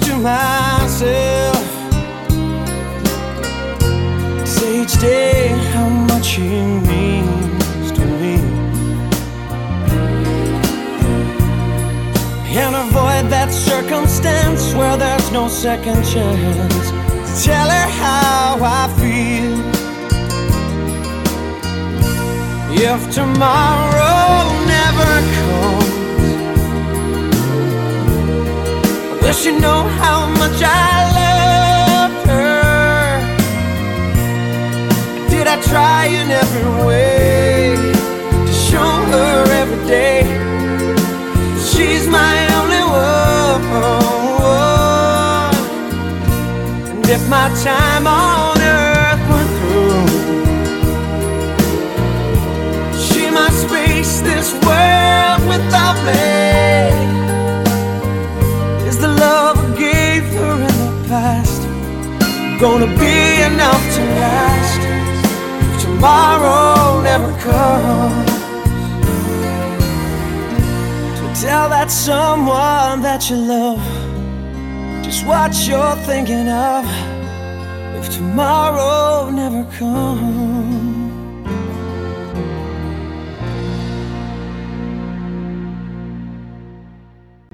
to myself. Say each day how much he means to me. And avoid that circumstance where there's no second chance. To tell her how I feel. If tomorrow never comes Will she know how much I love her? Did I try in every way to show her every day she's my only one? And if my time gonna be enough to last if tomorrow never comes? To tell that someone that you love just what you're thinking of if tomorrow never comes.